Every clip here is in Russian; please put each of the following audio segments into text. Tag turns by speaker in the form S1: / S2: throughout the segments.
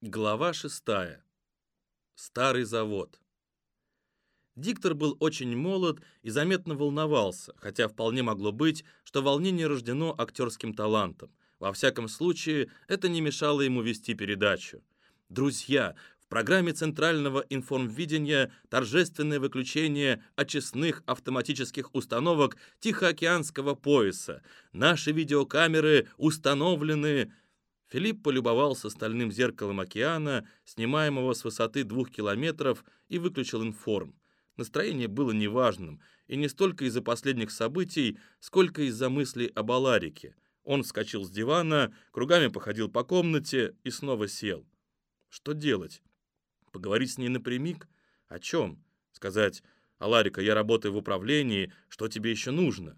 S1: Глава шестая. Старый завод. Диктор был очень молод и заметно волновался, хотя вполне могло быть, что волнение рождено актерским талантом. Во всяком случае, это не мешало ему вести передачу. Друзья, в программе Центрального информвидения торжественное выключение очистных автоматических установок Тихоокеанского пояса. Наши видеокамеры установлены... Филипп полюбовался стальным зеркалом океана, снимаемого с высоты двух километров, и выключил информ. Настроение было неважным, и не столько из-за последних событий, сколько из-за мыслей об Аларике. Он вскочил с дивана, кругами походил по комнате и снова сел. Что делать? Поговорить с ней напрямик? О чем? Сказать, «Аларика, я работаю в управлении, что тебе еще нужно?»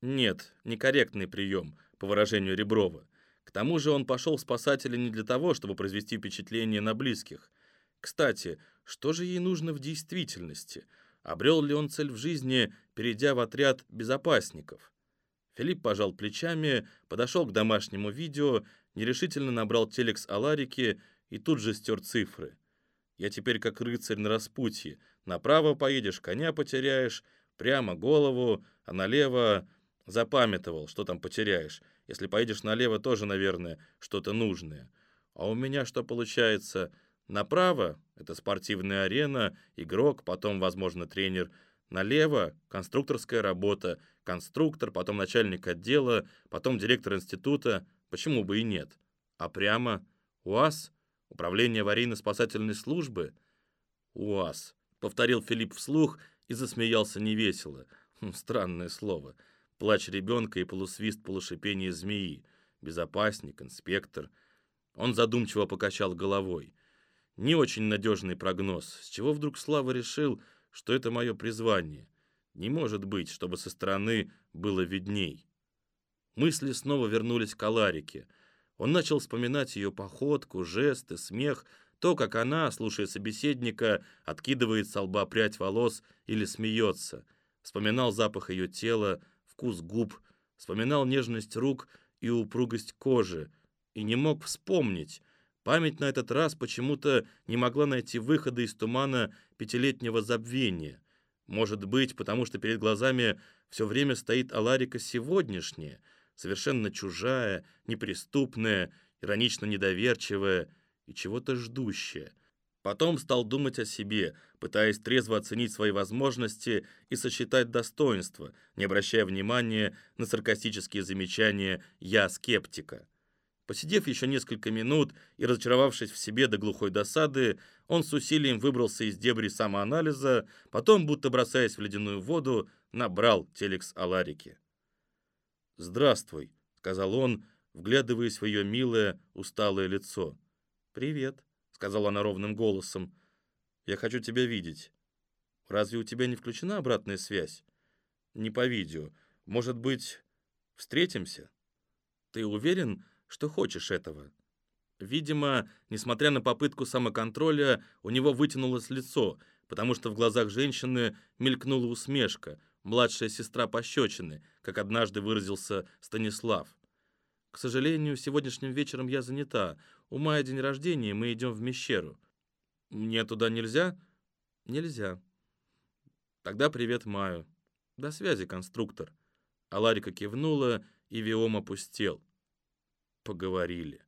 S1: Нет, некорректный прием, по выражению Реброва. К тому же он пошел в спасатели не для того, чтобы произвести впечатление на близких. Кстати, что же ей нужно в действительности? Обрел ли он цель в жизни, перейдя в отряд безопасников? Филипп пожал плечами, подошел к домашнему видео, нерешительно набрал телекс Аларики и тут же стер цифры. «Я теперь как рыцарь на распутье. Направо поедешь, коня потеряешь, прямо голову, а налево запамятовал, что там потеряешь. Если поедешь налево, тоже, наверное, что-то нужное. А у меня что получается? Направо — это спортивная арена, игрок, потом, возможно, тренер. Налево — конструкторская работа, конструктор, потом начальник отдела, потом директор института. Почему бы и нет? А прямо — УАЗ, управление аварийно-спасательной службы. УАЗ, — повторил Филипп вслух и засмеялся невесело. Хм, странное слово — плач ребенка и полусвист полушипения змеи, безопасник, инспектор. Он задумчиво покачал головой. Не очень надежный прогноз. С чего вдруг Слава решил, что это мое призвание? Не может быть, чтобы со стороны было видней. Мысли снова вернулись к Аларике. Он начал вспоминать ее походку, жесты, смех, то, как она, слушая собеседника, откидывает с лба прядь волос или смеется. Вспоминал запах ее тела, вкус губ, вспоминал нежность рук и упругость кожи, и не мог вспомнить. Память на этот раз почему-то не могла найти выхода из тумана пятилетнего забвения. Может быть, потому что перед глазами все время стоит Аларика сегодняшняя, совершенно чужая, неприступная, иронично недоверчивая и чего-то ждущая. Потом стал думать о себе, пытаясь трезво оценить свои возможности и сосчитать достоинства, не обращая внимания на саркастические замечания «я скептика». Посидев еще несколько минут и разочаровавшись в себе до глухой досады, он с усилием выбрался из дебри самоанализа, потом, будто бросаясь в ледяную воду, набрал телекс Аларики. «Здравствуй», — сказал он, вглядываясь в ее милое, усталое лицо. «Привет», сказала она ровным голосом. «Я хочу тебя видеть. Разве у тебя не включена обратная связь? Не по видео. Может быть, встретимся? Ты уверен, что хочешь этого?» Видимо, несмотря на попытку самоконтроля, у него вытянулось лицо, потому что в глазах женщины мелькнула усмешка, младшая сестра пощечины, как однажды выразился Станислав. «К сожалению, сегодняшним вечером я занята. У Майя день рождения, мы идем в Мещеру. Мне туда нельзя? Нельзя. Тогда привет Маю. До связи, конструктор. Аларика кивнула, и Виом опустел. Поговорили.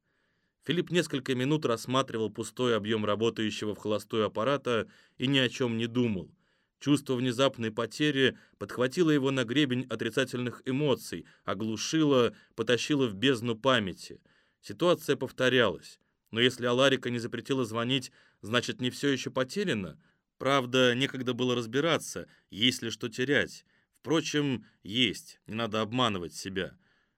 S1: Филипп несколько минут рассматривал пустой объем работающего в холостую аппарата и ни о чем не думал. Чувство внезапной потери подхватило его на гребень отрицательных эмоций, оглушило, потащило в бездну памяти — Ситуация повторялась. Но если Аларика не запретила звонить, значит, не все еще потеряно. Правда, некогда было разбираться, есть ли что терять. Впрочем, есть, не надо обманывать себя.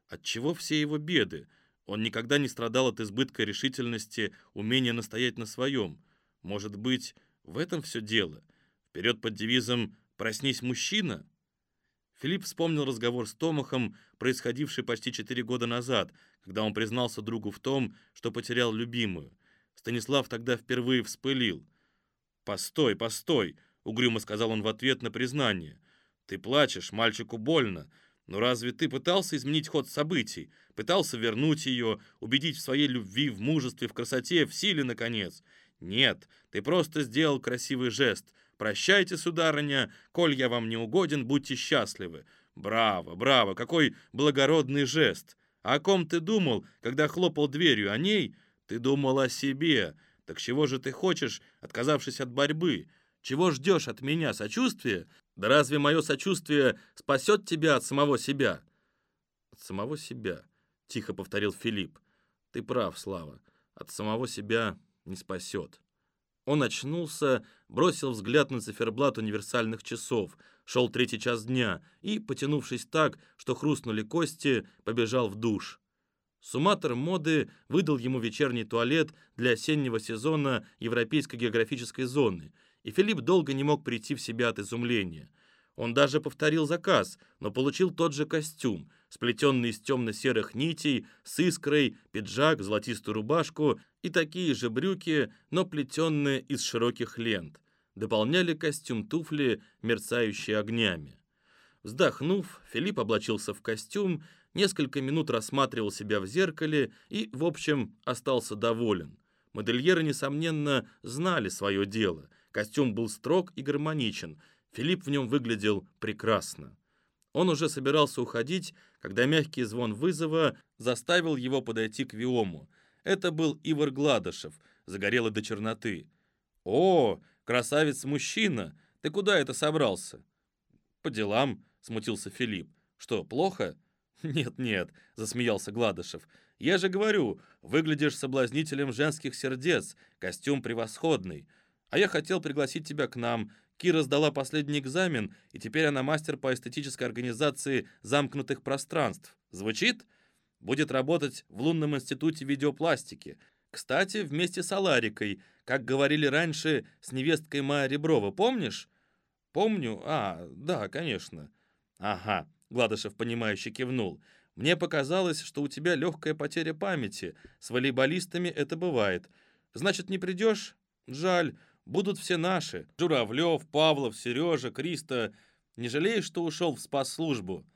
S1: Отчего все его беды? Он никогда не страдал от избытка решительности, умения настоять на своем. Может быть, в этом все дело? Вперед под девизом «Проснись, мужчина»? Филипп вспомнил разговор с Томахом, происходивший почти четыре года назад, когда он признался другу в том, что потерял любимую. Станислав тогда впервые вспылил. «Постой, постой!» — угрюмо сказал он в ответ на признание. «Ты плачешь, мальчику больно. Но разве ты пытался изменить ход событий? Пытался вернуть ее, убедить в своей любви, в мужестве, в красоте, в силе, наконец? Нет, ты просто сделал красивый жест. Прощайте, сударыня, коль я вам не угоден, будьте счастливы. Браво, браво, какой благородный жест. О ком ты думал, когда хлопал дверью? О ней? Ты думал о себе. Так чего же ты хочешь, отказавшись от борьбы? Чего ждешь от меня? Сочувствия? Да разве мое сочувствие спасет тебя от самого себя? От самого себя, тихо повторил Филипп. Ты прав, Слава. От самого себя не спасет. Он очнулся, бросил взгляд на циферблат универсальных часов. Шел третий час дня и, потянувшись так, что хрустнули кости, побежал в душ. Суматор моды выдал ему вечерний туалет для осеннего сезона Европейской географической зоны, и Филипп долго не мог прийти в себя от изумления. Он даже повторил заказ, но получил тот же костюм, сплетенный из темно-серых нитей, с искрой, пиджак, золотистую рубашку и такие же брюки, но плетенные из широких лент. Дополняли костюм туфли, мерцающие огнями. Вздохнув, Филипп облачился в костюм, несколько минут рассматривал себя в зеркале и, в общем, остался доволен. Модельеры, несомненно, знали свое дело. Костюм был строг и гармоничен. Филипп в нем выглядел прекрасно. Он уже собирался уходить, когда мягкий звон вызова заставил его подойти к Виому. Это был Ивар Гладышев, загорелый до черноты. «О, красавец-мужчина! Ты куда это собрался?» «По делам», — смутился Филипп. «Что, плохо?» «Нет-нет», — засмеялся Гладышев. «Я же говорю, выглядишь соблазнителем женских сердец, костюм превосходный. А я хотел пригласить тебя к нам. Кира сдала последний экзамен, и теперь она мастер по эстетической организации замкнутых пространств. Звучит? Будет работать в Лунном институте видеопластики. Кстати, вместе с Аларикой, как говорили раньше, с невесткой Майя Реброва, помнишь? Помню. А, да, конечно. Ага. Гладышев, понимающе кивнул. «Мне показалось, что у тебя легкая потеря памяти. С волейболистами это бывает. Значит, не придешь? Жаль. Будут все наши. Журавлев, Павлов, Сережа, Криста. Не жалеешь, что ушел в спас-службу?»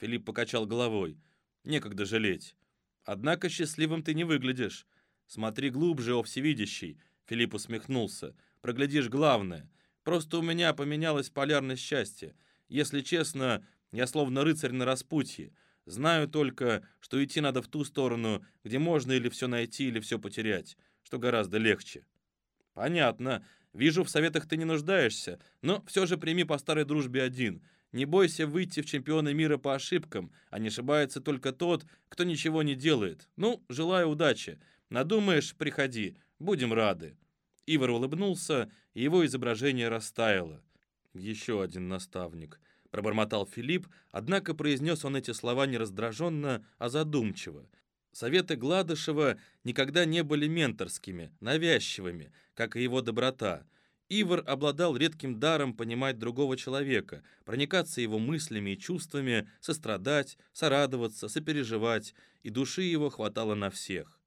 S1: Филипп покачал головой. «Некогда жалеть. Однако счастливым ты не выглядишь. Смотри глубже, о всевидящий». Филипп усмехнулся. «Проглядишь главное. Просто у меня поменялась полярность счастья. Если честно, я словно рыцарь на распутье. Знаю только, что идти надо в ту сторону, где можно или все найти, или все потерять, что гораздо легче. Понятно. Вижу, в советах ты не нуждаешься, но все же прими по старой дружбе один. Не бойся выйти в чемпионы мира по ошибкам, а не ошибается только тот, кто ничего не делает. Ну, желаю удачи. Надумаешь, приходи. Будем рады. Ивар улыбнулся, и его изображение растаяло. Еще один наставник —— пробормотал Филипп, однако произнес он эти слова не раздраженно, а задумчиво. Советы Гладышева никогда не были менторскими, навязчивыми, как и его доброта. Ивар обладал редким даром понимать другого человека, проникаться его мыслями и чувствами, сострадать, сорадоваться, сопереживать, и души его хватало на всех.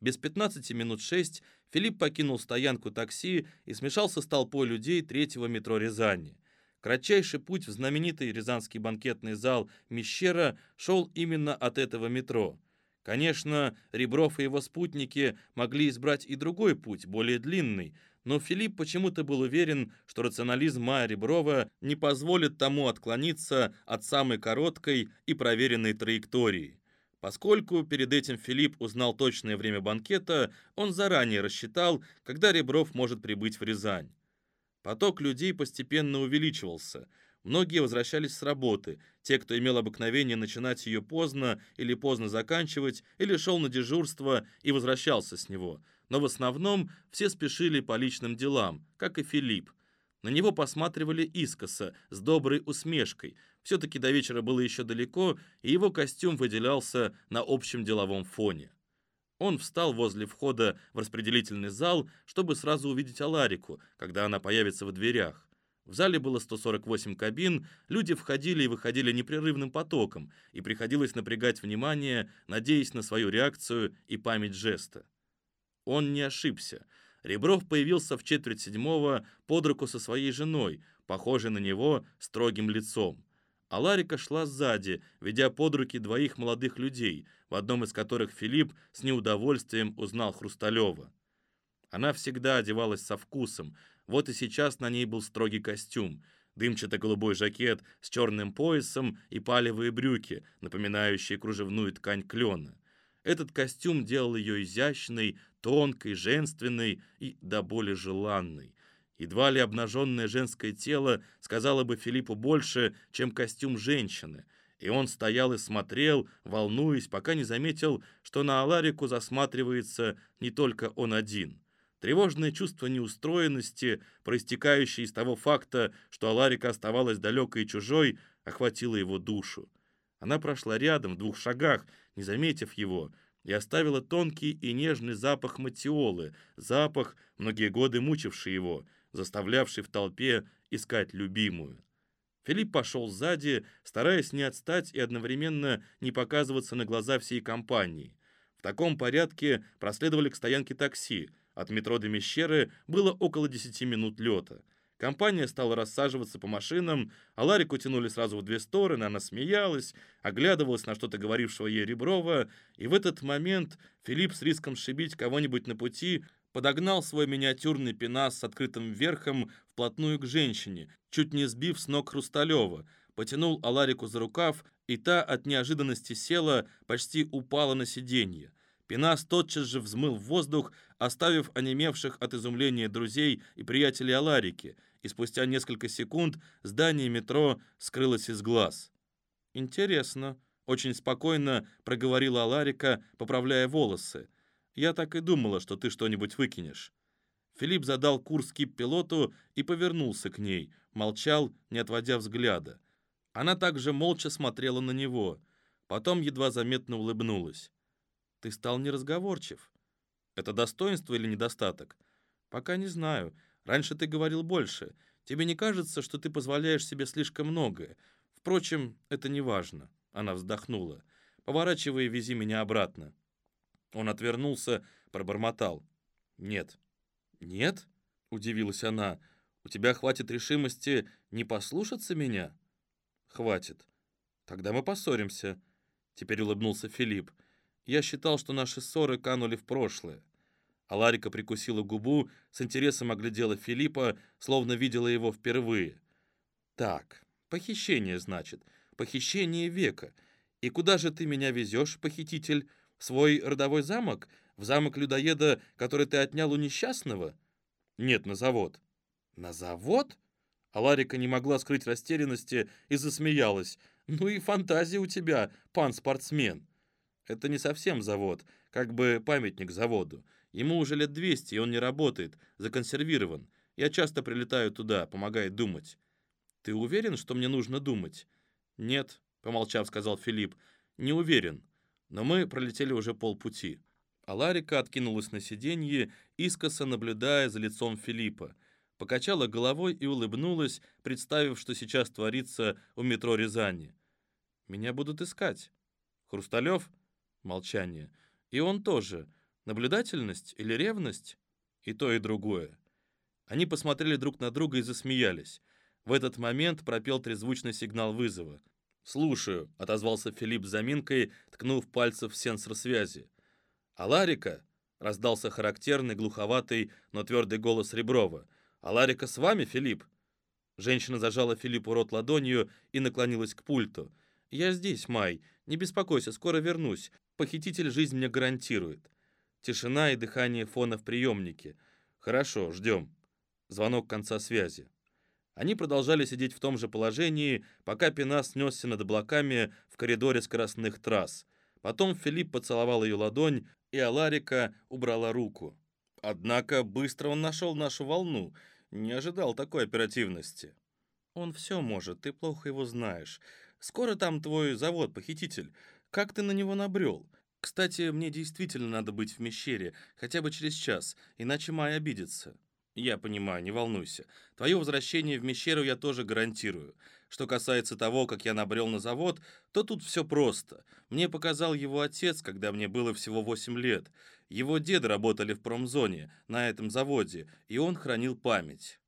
S1: Без 15 минут 6 Филипп покинул стоянку такси и смешался с толпой людей третьего метро Рязани. Кратчайший путь в знаменитый Рязанский банкетный зал Мещера шел именно от этого метро. Конечно, Ребров и его спутники могли избрать и другой путь, более длинный, но Филипп почему-то был уверен, что рационализм Майя Реброва не позволит тому отклониться от самой короткой и проверенной траектории. Поскольку перед этим Филипп узнал точное время банкета, он заранее рассчитал, когда Ребров может прибыть в Рязань. Поток людей постепенно увеличивался. Многие возвращались с работы, те, кто имел обыкновение начинать ее поздно или поздно заканчивать, или шел на дежурство и возвращался с него. Но в основном все спешили по личным делам, как и Филипп. На него посматривали искоса, с доброй усмешкой. Все-таки до вечера было еще далеко, и его костюм выделялся на общем деловом фоне. Он встал возле входа в распределительный зал, чтобы сразу увидеть Аларику, когда она появится в дверях. В зале было 148 кабин, люди входили и выходили непрерывным потоком, и приходилось напрягать внимание, надеясь на свою реакцию и память жеста. Он не ошибся. Ребров появился в четверть седьмого под руку со своей женой, похожей на него строгим лицом. а Ларика шла сзади, ведя под руки двоих молодых людей, в одном из которых Филипп с неудовольствием узнал Хрусталева. Она всегда одевалась со вкусом, вот и сейчас на ней был строгий костюм, дымчато-голубой жакет с черным поясом и палевые брюки, напоминающие кружевную ткань клена. Этот костюм делал ее изящной, тонкой, женственной и до боли желанной. Едва ли обнаженное женское тело сказала бы Филиппу больше, чем костюм женщины. И он стоял и смотрел, волнуясь, пока не заметил, что на Аларику засматривается не только он один. Тревожное чувство неустроенности, проистекающее из того факта, что Аларика оставалась далекой и чужой, охватило его душу. Она прошла рядом, в двух шагах, не заметив его, и оставила тонкий и нежный запах матиолы, запах, многие годы мучивший его, заставлявший в толпе искать любимую. Филипп пошел сзади, стараясь не отстать и одновременно не показываться на глаза всей компании. В таком порядке проследовали к стоянке такси. От метро до Мещеры было около 10 минут лета. Компания стала рассаживаться по машинам, а Ларику тянули сразу в две стороны, она смеялась, оглядывалась на что-то говорившего ей Реброва, и в этот момент Филипп с риском сшибить кого-нибудь на пути подогнал свой миниатюрный пенас с открытым верхом вплотную к женщине, чуть не сбив с ног Хрусталева, потянул Аларику за рукав, и та от неожиданности села, почти упала на сиденье. Пенас тотчас же взмыл в воздух, оставив онемевших от изумления друзей и приятелей Аларики — и спустя несколько секунд здание метро скрылось из глаз. «Интересно», — очень спокойно проговорила Аларика, поправляя волосы. «Я так и думала, что ты что-нибудь выкинешь». Филипп задал курс кип-пилоту и повернулся к ней, молчал, не отводя взгляда. Она также молча смотрела на него. Потом едва заметно улыбнулась. «Ты стал неразговорчив. Это достоинство или недостаток?» «Пока не знаю. Раньше ты говорил больше. Тебе не кажется, что ты позволяешь себе слишком многое? Впрочем, это не важно». Она вздохнула. «Поворачивай и вези меня обратно». Он отвернулся, пробормотал. «Нет». «Нет?» — удивилась она. «У тебя хватит решимости не послушаться меня?» «Хватит. Тогда мы поссоримся». Теперь улыбнулся Филипп. «Я считал, что наши ссоры канули в прошлое. Аларика прикусила губу, с интересом оглядела Филиппа, словно видела его впервые. «Так, похищение, значит. Похищение века. И куда же ты меня везешь, похититель? В свой родовой замок? В замок людоеда, который ты отнял у несчастного?» «Нет, на завод». «На завод?» Аларика не могла скрыть растерянности и засмеялась. «Ну и фантазия у тебя, пан спортсмен». «Это не совсем завод, как бы памятник заводу. Ему уже лет 200, и он не работает, законсервирован. Я часто прилетаю туда, помогает думать. Ты уверен, что мне нужно думать? Нет, помолчав, сказал Филипп. Не уверен. Но мы пролетели уже полпути. А Ларика откинулась на сиденье, искоса наблюдая за лицом Филиппа. Покачала головой и улыбнулась, представив, что сейчас творится у метро Рязани. «Меня будут искать». «Хрусталев?» Молчание. «И он тоже. Наблюдательность или ревность? И то, и другое. Они посмотрели друг на друга и засмеялись. В этот момент пропел трезвучный сигнал вызова. «Слушаю», — отозвался Филипп заминкой, ткнув пальцем в сенсор связи. «Аларика?» — раздался характерный, глуховатый, но твердый голос Реброва. «Аларика с вами, Филипп?» Женщина зажала Филиппу рот ладонью и наклонилась к пульту. «Я здесь, Май. Не беспокойся, скоро вернусь. Похититель жизнь мне гарантирует». Тишина и дыхание фона в приемнике. Хорошо, ждем. Звонок конца связи. Они продолжали сидеть в том же положении, пока Пенас снесся над облаками в коридоре скоростных трасс. Потом Филипп поцеловал ее ладонь, и Аларика убрала руку. Однако быстро он нашел нашу волну. Не ожидал такой оперативности. Он все может, ты плохо его знаешь. Скоро там твой завод-похититель. Как ты на него набрел? Кстати, мне действительно надо быть в Мещере, хотя бы через час, иначе Май обидится. Я понимаю, не волнуйся. Твое возвращение в Мещеру я тоже гарантирую. Что касается того, как я набрел на завод, то тут все просто. Мне показал его отец, когда мне было всего 8 лет. Его деды работали в промзоне, на этом заводе, и он хранил память.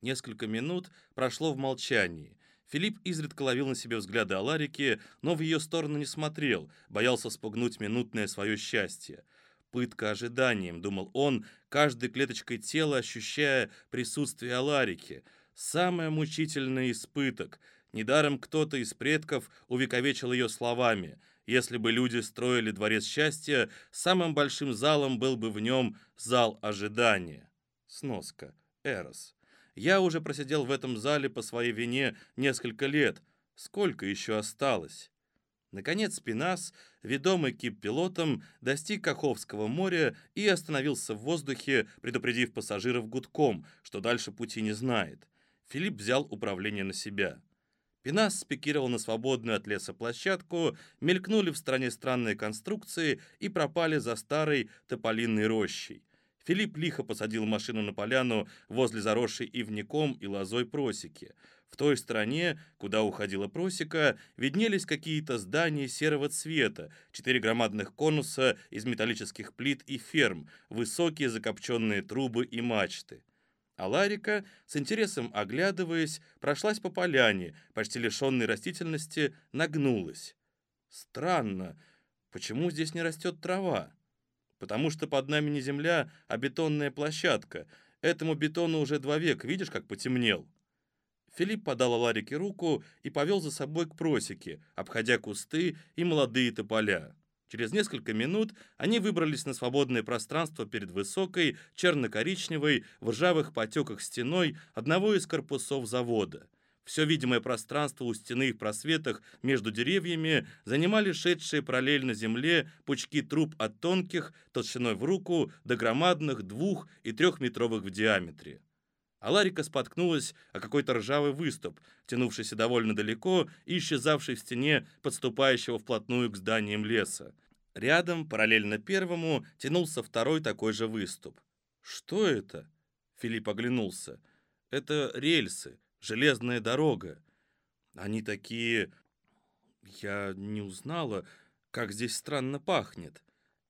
S1: Несколько минут прошло в молчании. Филипп изредка ловил на себе взгляды Аларики, но в ее сторону не смотрел, боялся спугнуть минутное свое счастье. «Пытка ожиданием», — думал он, каждой клеточкой тела ощущая присутствие Аларики. «Самое мучительное испыток. Недаром кто-то из предков увековечил ее словами. Если бы люди строили дворец счастья, самым большим залом был бы в нем зал ожидания». Сноска. Эрос. Я уже просидел в этом зале по своей вине несколько лет. Сколько еще осталось? Наконец Пинас, ведомый кип-пилотом, достиг Каховского моря и остановился в воздухе, предупредив пассажиров гудком, что дальше пути не знает. Филипп взял управление на себя. Пинас спикировал на свободную от леса площадку, мелькнули в стороне странные конструкции и пропали за старой тополинной рощей. Филипп лихо посадил машину на поляну возле заросшей ивником и лозой просеки. В той стороне, куда уходила просека, виднелись какие-то здания серого цвета, четыре громадных конуса из металлических плит и ферм, высокие закопченные трубы и мачты. А Ларика, с интересом оглядываясь, прошлась по поляне, почти лишенной растительности, нагнулась. Странно, почему здесь не растет трава? Потому что под нами не земля, а бетонная площадка. Этому бетону уже два века, видишь, как потемнел?» Филипп подал Ларике руку и повел за собой к просеке, обходя кусты и молодые тополя. Через несколько минут они выбрались на свободное пространство перед высокой, черно-коричневой, в ржавых потеках стеной одного из корпусов завода – все видимое пространство у стены и в просветах между деревьями занимали шедшие параллельно земле пучки труб от тонких, толщиной в руку, до громадных двух- и трехметровых в диаметре. Аларика споткнулась о какой-то ржавый выступ, тянувшийся довольно далеко и исчезавший в стене подступающего вплотную к зданиям леса. Рядом, параллельно первому, тянулся второй такой же выступ. «Что это?» Филипп оглянулся. «Это рельсы, железная дорога. Они такие... Я не узнала, как здесь странно пахнет.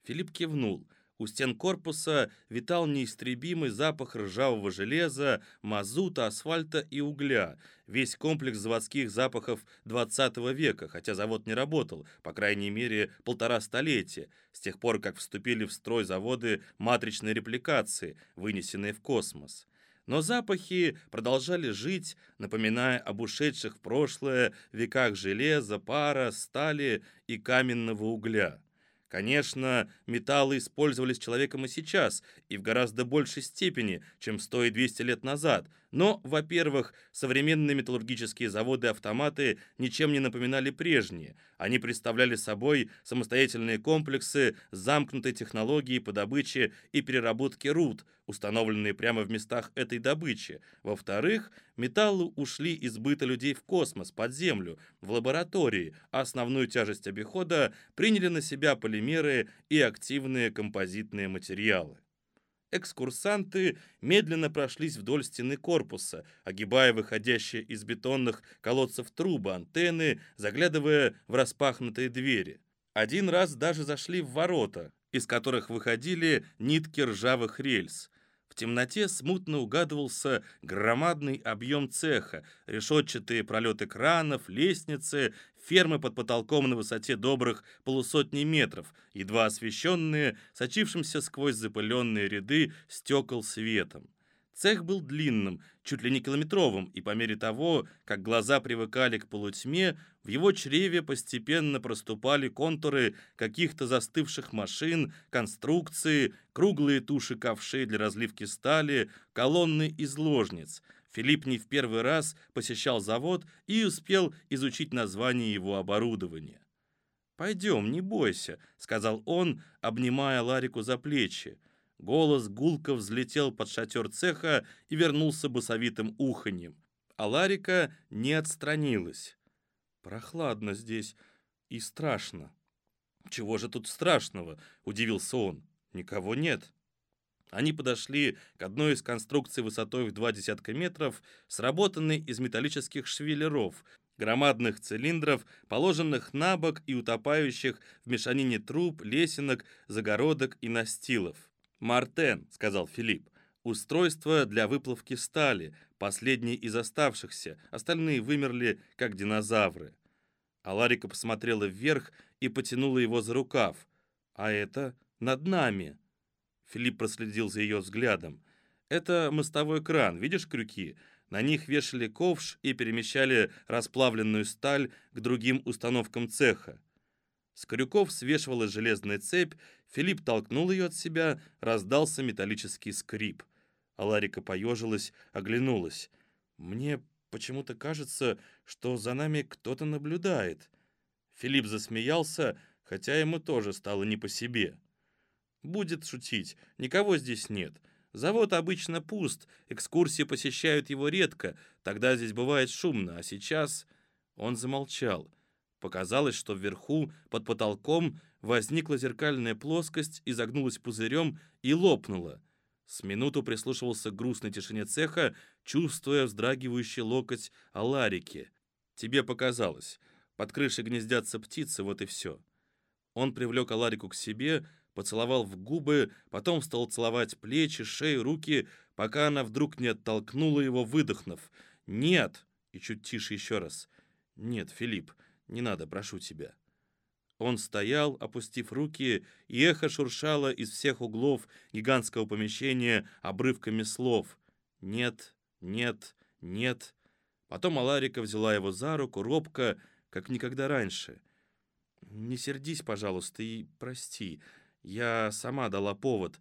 S1: Филипп кивнул. У стен корпуса витал неистребимый запах ржавого железа, мазута, асфальта и угля. Весь комплекс заводских запахов 20 века, хотя завод не работал, по крайней мере, полтора столетия, с тех пор, как вступили в строй заводы матричной репликации, вынесенные в космос. Но запахи продолжали жить, напоминая об ушедших в прошлое веках железа, пара, стали и каменного угля. Конечно, металлы использовались человеком и сейчас, и в гораздо большей степени, чем 100 и 200 лет назад, но, во-первых, современные металлургические заводы-автоматы ничем не напоминали прежние. Они представляли собой самостоятельные комплексы замкнутой технологией по добыче и переработке руд, установленные прямо в местах этой добычи. Во-вторых, металлы ушли из быта людей в космос, под землю, в лаборатории, а основную тяжесть обихода приняли на себя полимеры и активные композитные материалы. Экскурсанты медленно прошлись вдоль стены корпуса, огибая выходящие из бетонных колодцев трубы, антенны, заглядывая в распахнутые двери. Один раз даже зашли в ворота, из которых выходили нитки ржавых рельс. В темноте смутно угадывался громадный объем цеха, решетчатые пролеты кранов, лестницы, фермы под потолком на высоте добрых полусотни метров, едва освещенные, сочившимся сквозь запыленные ряды стекол светом. Цех был длинным, чуть ли не километровым, и по мере того, как глаза привыкали к полутьме, в его чреве постепенно проступали контуры каких-то застывших машин, конструкции, круглые туши ковшей для разливки стали, колонны из ложниц. Филипп не в первый раз посещал завод и успел изучить название его оборудования. «Пойдем, не бойся», — сказал он, обнимая Ларику за плечи. Голос гулко взлетел под шатер цеха и вернулся басовитым уханьем. А Ларика не отстранилась. «Прохладно здесь и страшно». «Чего же тут страшного?» — удивился он. «Никого нет». Они подошли к одной из конструкций высотой в два десятка метров, сработанной из металлических швеллеров, громадных цилиндров, положенных на бок и утопающих в мешанине труб, лесенок, загородок и настилов. «Мартен», — сказал Филипп. Устройство для выплавки стали, последний из оставшихся, остальные вымерли, как динозавры. Аларика посмотрела вверх и потянула его за рукав. «А это над нами!» Филипп проследил за ее взглядом. «Это мостовой кран, видишь крюки? На них вешали ковш и перемещали расплавленную сталь к другим установкам цеха. С крюков свешивалась железная цепь, Филипп толкнул ее от себя, раздался металлический скрип. Аларика поежилась, оглянулась. «Мне почему-то кажется, что за нами кто-то наблюдает». Филипп засмеялся, хотя ему тоже стало не по себе. «Будет шутить, никого здесь нет. Завод обычно пуст, экскурсии посещают его редко, тогда здесь бывает шумно, а сейчас...» Он замолчал. Показалось, что вверху, под потолком, возникла зеркальная плоскость, изогнулась пузырем и лопнула. С минуту прислушивался к грустной тишине цеха, чувствуя вздрагивающий локоть Аларики. «Тебе показалось. Под крышей гнездятся птицы, вот и все». Он привлек Аларику к себе, поцеловал в губы, потом стал целовать плечи, шею, руки, пока она вдруг не оттолкнула его, выдохнув. «Нет!» И чуть тише еще раз. «Нет, Филипп, не надо, прошу тебя». Он стоял, опустив руки, и эхо шуршало из всех углов гигантского помещения обрывками слов. «Нет, нет, нет». Потом Аларика взяла его за руку, робко, как никогда раньше. «Не сердись, пожалуйста, и прости. Я сама дала повод.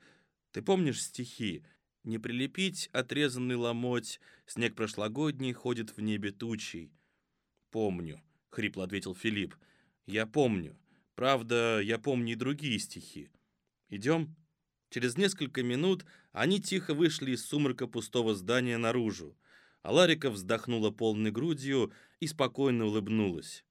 S1: Ты помнишь стихи? Не прилепить отрезанный ломоть, снег прошлогодний ходит в небе тучей». «Помню», — хрипло ответил Филипп. «Я помню. Правда, я помню и другие стихи. Идем?» Через несколько минут они тихо вышли из сумрака пустого здания наружу. Аларика вздохнула полной грудью и спокойно улыбнулась.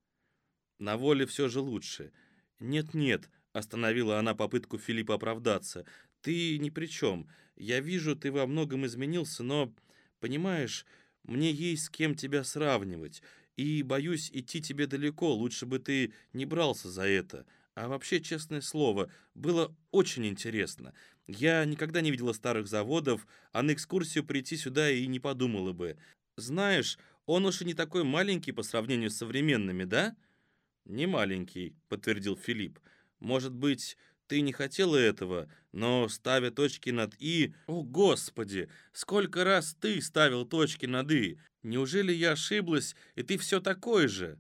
S1: «На воле все же лучше. Нет-нет», — остановила она попытку Филиппа оправдаться. «Ты ни при чем. Я вижу, ты во многом изменился, но, понимаешь, мне есть с кем тебя сравнивать. И боюсь идти тебе далеко, лучше бы ты не брался за это. А вообще, честное слово, было очень интересно. Я никогда не видела старых заводов, а на экскурсию прийти сюда и не подумала бы. Знаешь, он уж и не такой маленький по сравнению с современными, да? Не маленький, подтвердил Филипп. Может быть, ты не хотела этого, но ставя точки над «и», о, Господи, сколько раз ты ставил точки над «и»? Неужели я ошиблась, и ты все такой же?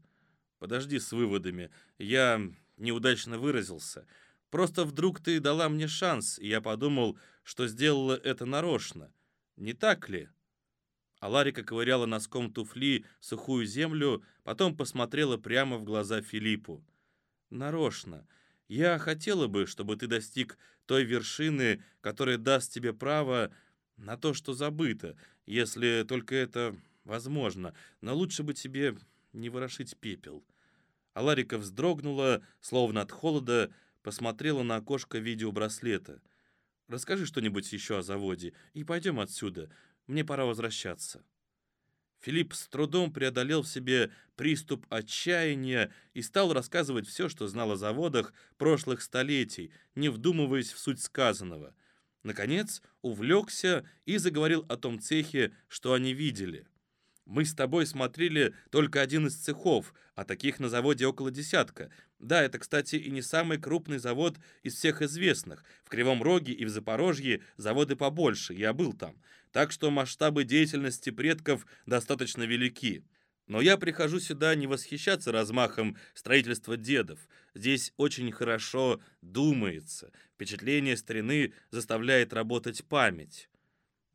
S1: Подожди с выводами, я неудачно выразился. Просто вдруг ты дала мне шанс, и я подумал, что сделала это нарочно. Не так ли?» Аларика ковыряла носком туфли сухую землю, потом посмотрела прямо в глаза Филиппу. «Нарочно. Я хотела бы, чтобы ты достиг той вершины, которая даст тебе право на то, что забыто, если только это возможно, но лучше бы тебе не ворошить пепел». Аларика вздрогнула, словно от холода, посмотрела на окошко видеобраслета. «Расскажи что-нибудь еще о заводе, и пойдем отсюда. Мне пора возвращаться». Филипп с трудом преодолел в себе приступ отчаяния и стал рассказывать все, что знал о заводах прошлых столетий, не вдумываясь в суть сказанного. Наконец, увлекся и заговорил о том цехе, что они видели. «Мы с тобой смотрели только один из цехов, а таких на заводе около десятка. Да, это, кстати, и не самый крупный завод из всех известных. В Кривом Роге и в Запорожье заводы побольше, я был там так что масштабы деятельности предков достаточно велики. Но я прихожу сюда не восхищаться размахом строительства дедов. Здесь очень хорошо думается. Впечатление старины заставляет работать память.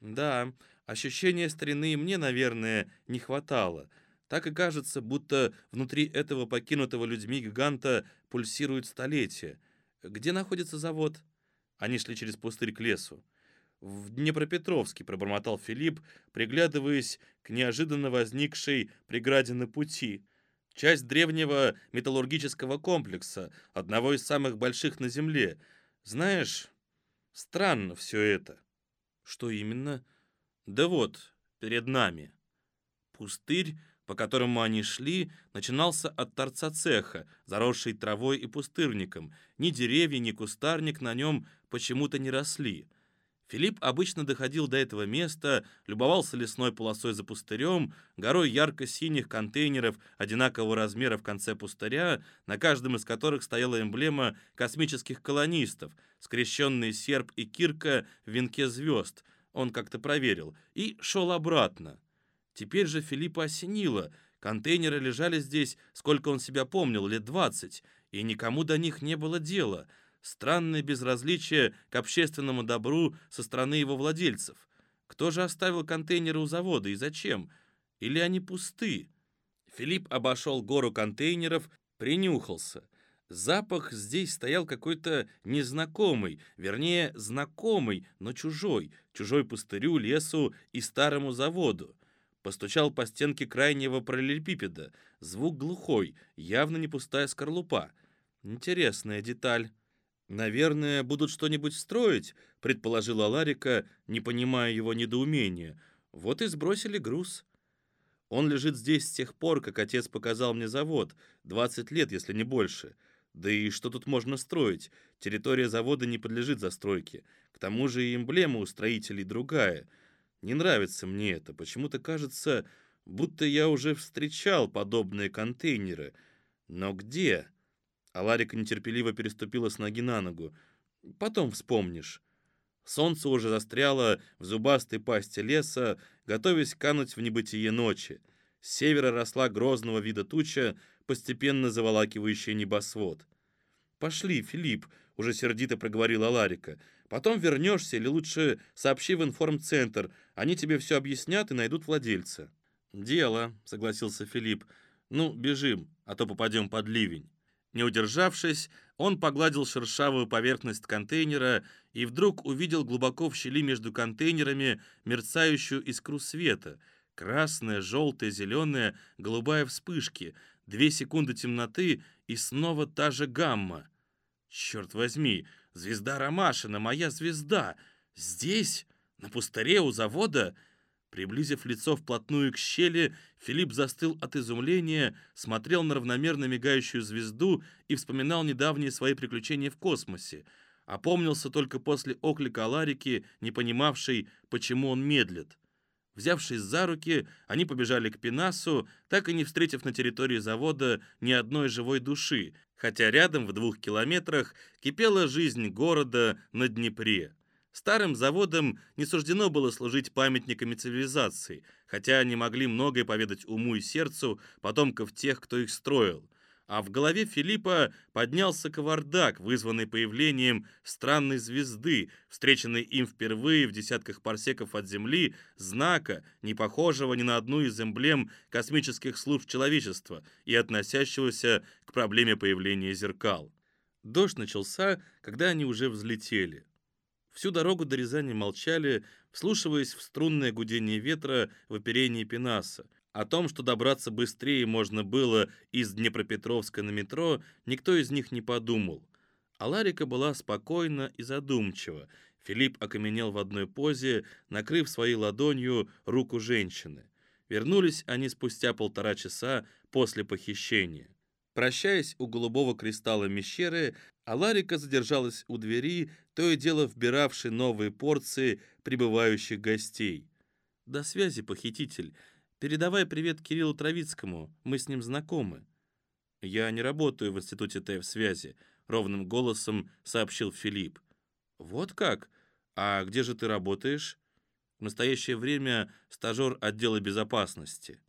S1: Да, ощущения старины мне, наверное, не хватало. Так и кажется, будто внутри этого покинутого людьми гиганта пульсирует столетие. Где находится завод? Они шли через пустырь к лесу. «В Днепропетровске», — пробормотал Филипп, приглядываясь к неожиданно возникшей преграде на пути. «Часть древнего металлургического комплекса, одного из самых больших на Земле. Знаешь, странно все это». «Что именно?» «Да вот, перед нами». Пустырь, по которому они шли, начинался от торца цеха, заросший травой и пустырником. Ни деревья, ни кустарник на нем почему-то не росли. Филипп обычно доходил до этого места, любовался лесной полосой за пустырем, горой ярко-синих контейнеров одинакового размера в конце пустыря, на каждом из которых стояла эмблема космических колонистов, скрещенный серп и кирка в венке звезд. Он как-то проверил. И шел обратно. Теперь же Филиппа осенило. Контейнеры лежали здесь, сколько он себя помнил, лет двадцать, и никому до них не было дела — странное безразличие к общественному добру со стороны его владельцев. Кто же оставил контейнеры у завода и зачем? Или они пусты? Филипп обошел гору контейнеров, принюхался. Запах здесь стоял какой-то незнакомый, вернее, знакомый, но чужой, чужой пустырю, лесу и старому заводу. Постучал по стенке крайнего параллелепипеда. Звук глухой, явно не пустая скорлупа. Интересная деталь. «Наверное, будут что-нибудь строить», — предположила Ларика, не понимая его недоумения. «Вот и сбросили груз». «Он лежит здесь с тех пор, как отец показал мне завод. 20 лет, если не больше. Да и что тут можно строить? Территория завода не подлежит застройке. К тому же и эмблема у строителей другая. Не нравится мне это. Почему-то кажется, будто я уже встречал подобные контейнеры. Но где?» А Ларика нетерпеливо переступила с ноги на ногу. «Потом вспомнишь». Солнце уже застряло в зубастой пасти леса, готовясь кануть в небытие ночи. С севера росла грозного вида туча, постепенно заволакивающая небосвод. «Пошли, Филипп», — уже сердито проговорила Ларика. «Потом вернешься или лучше сообщи в информцентр. Они тебе все объяснят и найдут владельца». «Дело», — согласился Филипп. «Ну, бежим, а то попадем под ливень». Не удержавшись, он погладил шершавую поверхность контейнера и вдруг увидел глубоко в щели между контейнерами мерцающую искру света. Красная, желтая, зеленая, голубая вспышки. Две секунды темноты и снова та же гамма. Черт возьми, звезда Ромашина, моя звезда! Здесь, на пустыре у завода... Приблизив лицо вплотную к щели, Филипп застыл от изумления, смотрел на равномерно мигающую звезду и вспоминал недавние свои приключения в космосе. Опомнился только после оклика Аларики, не понимавшей, почему он медлит. Взявшись за руки, они побежали к Пенасу, так и не встретив на территории завода ни одной живой души, хотя рядом в двух километрах кипела жизнь города на Днепре. Старым заводам не суждено было служить памятниками цивилизации, хотя они могли многое поведать уму и сердцу потомков тех, кто их строил. А в голове Филиппа поднялся кавардак, вызванный появлением странной звезды, встреченной им впервые в десятках парсеков от Земли, знака, не похожего ни на одну из эмблем космических служб человечества и относящегося к проблеме появления зеркал. Дождь начался, когда они уже взлетели. Всю дорогу до Рязани молчали, вслушиваясь в струнное гудение ветра в оперении Пенаса. О том, что добраться быстрее можно было из Днепропетровска на метро, никто из них не подумал. А Ларика была спокойна и задумчива. Филипп окаменел в одной позе, накрыв своей ладонью руку женщины. Вернулись они спустя полтора часа после похищения. Прощаясь у голубого кристалла Мещеры, Аларика задержалась у двери, то и дело вбиравшей новые порции прибывающих гостей. «До связи, похититель. Передавай привет Кириллу Травицкому, мы с ним знакомы». «Я не работаю в Институте ТФ-связи», — ровным голосом сообщил Филипп. «Вот как? А где же ты работаешь?» «В настоящее время стажер отдела безопасности».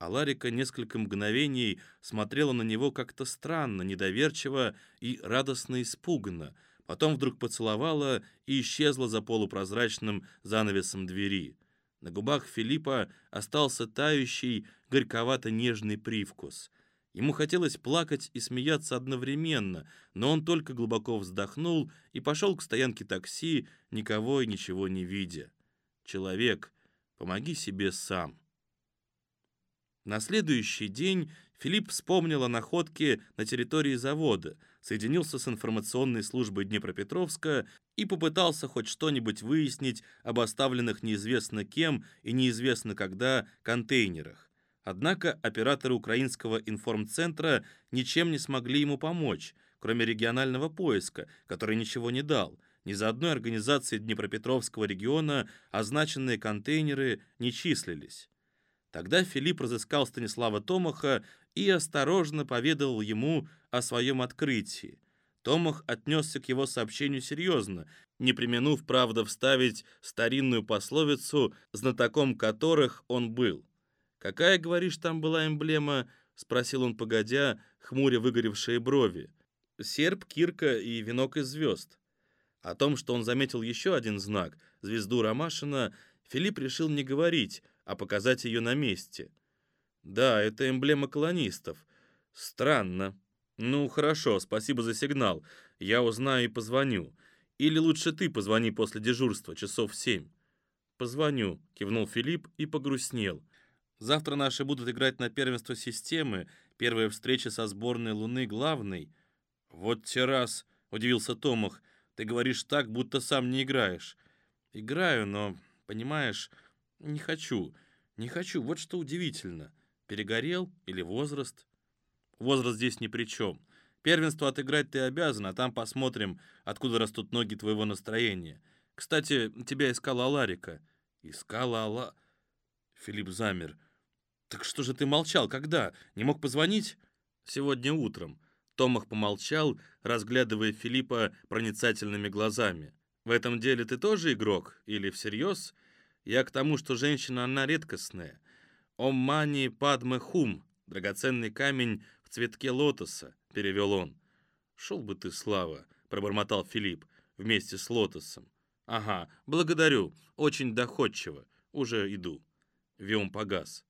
S1: А Ларика несколько мгновений смотрела на него как-то странно, недоверчиво и радостно испуганно, потом вдруг поцеловала и исчезла за полупрозрачным занавесом двери. На губах Филиппа остался тающий, горьковато-нежный привкус. Ему хотелось плакать и смеяться одновременно, но он только глубоко вздохнул и пошел к стоянке такси, никого и ничего не видя. «Человек, помоги себе сам». На следующий день Филипп вспомнил о находке на территории завода, соединился с информационной службой Днепропетровска и попытался хоть что-нибудь выяснить об оставленных неизвестно кем и неизвестно когда контейнерах. Однако операторы украинского информцентра ничем не смогли ему помочь, кроме регионального поиска, который ничего не дал, Ни за одной организацией Днепропетровского региона означенные контейнеры не числились. Тогда Филипп разыскал Станислава Томаха и осторожно поведал ему о своем открытии. Томах отнесся к его сообщению серьезно, не применув, правда, вставить старинную пословицу, знатоком которых он был. «Какая, говоришь, там была эмблема?» — спросил он, погодя, хмуря выгоревшие брови. «Серп, кирка и венок из звезд». О том, что он заметил еще один знак — звезду Ромашина, Филипп решил не говорить, а показать ее на месте. «Да, это эмблема колонистов. Странно. Ну, хорошо, спасибо за сигнал. Я узнаю и позвоню. Или лучше ты позвони после дежурства, часов в семь». «Позвоню», — кивнул Филипп и погрустнел. «Завтра наши будут играть на первенство системы. Первая встреча со сборной Луны главной». «Вот те раз», — удивился Томах, — «ты говоришь так, будто сам не играешь». «Играю, но, понимаешь, не хочу, не хочу, вот что удивительно. Перегорел или возраст?» «Возраст здесь ни при чем. Первенство отыграть ты обязан, а там посмотрим, откуда растут ноги твоего настроения. Кстати, тебя искала Аларика». «Искала Алла...» Филипп замер. «Так что же ты молчал? Когда? Не мог позвонить?» «Сегодня утром». Томах помолчал, разглядывая Филиппа проницательными глазами. «В этом деле ты тоже игрок? Или всерьез? Я к тому, что женщина, она редкостная. Ом мани падме хум, драгоценный камень в цветке лотоса перевел он. «Шел бы ты, Слава», — пробормотал Филипп, вместе с лотосом. «Ага, благодарю, очень доходчиво. Уже иду». Виом погас.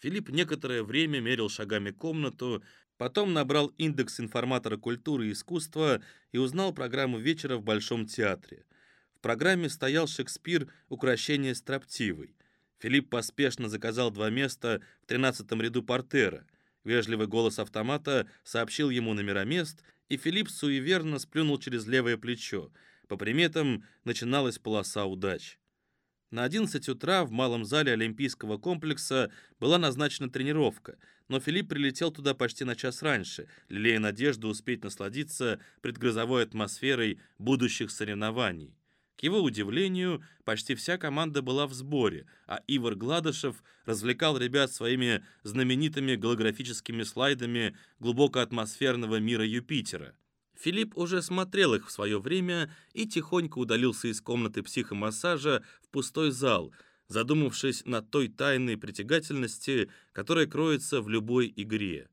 S1: Филипп некоторое время мерил шагами комнату, потом набрал индекс информатора культуры и искусства и узнал программу вечера в Большом театре. В программе стоял Шекспир «Укращение строптивой». Филипп поспешно заказал два места в тринадцатом ряду портера. Вежливый голос автомата сообщил ему номера мест, и Филипп суеверно сплюнул через левое плечо. По приметам начиналась полоса удач. На 11 утра в малом зале Олимпийского комплекса была назначена тренировка, но Филипп прилетел туда почти на час раньше, лелея надежду успеть насладиться предгрозовой атмосферой будущих соревнований. К его удивлению, почти вся команда была в сборе, а Ивар Гладышев развлекал ребят своими знаменитыми голографическими слайдами глубоко атмосферного мира Юпитера. Филипп уже смотрел их в свое время и тихонько удалился из комнаты психомассажа в пустой зал, задумавшись над той тайной притягательности, которая кроется в любой игре.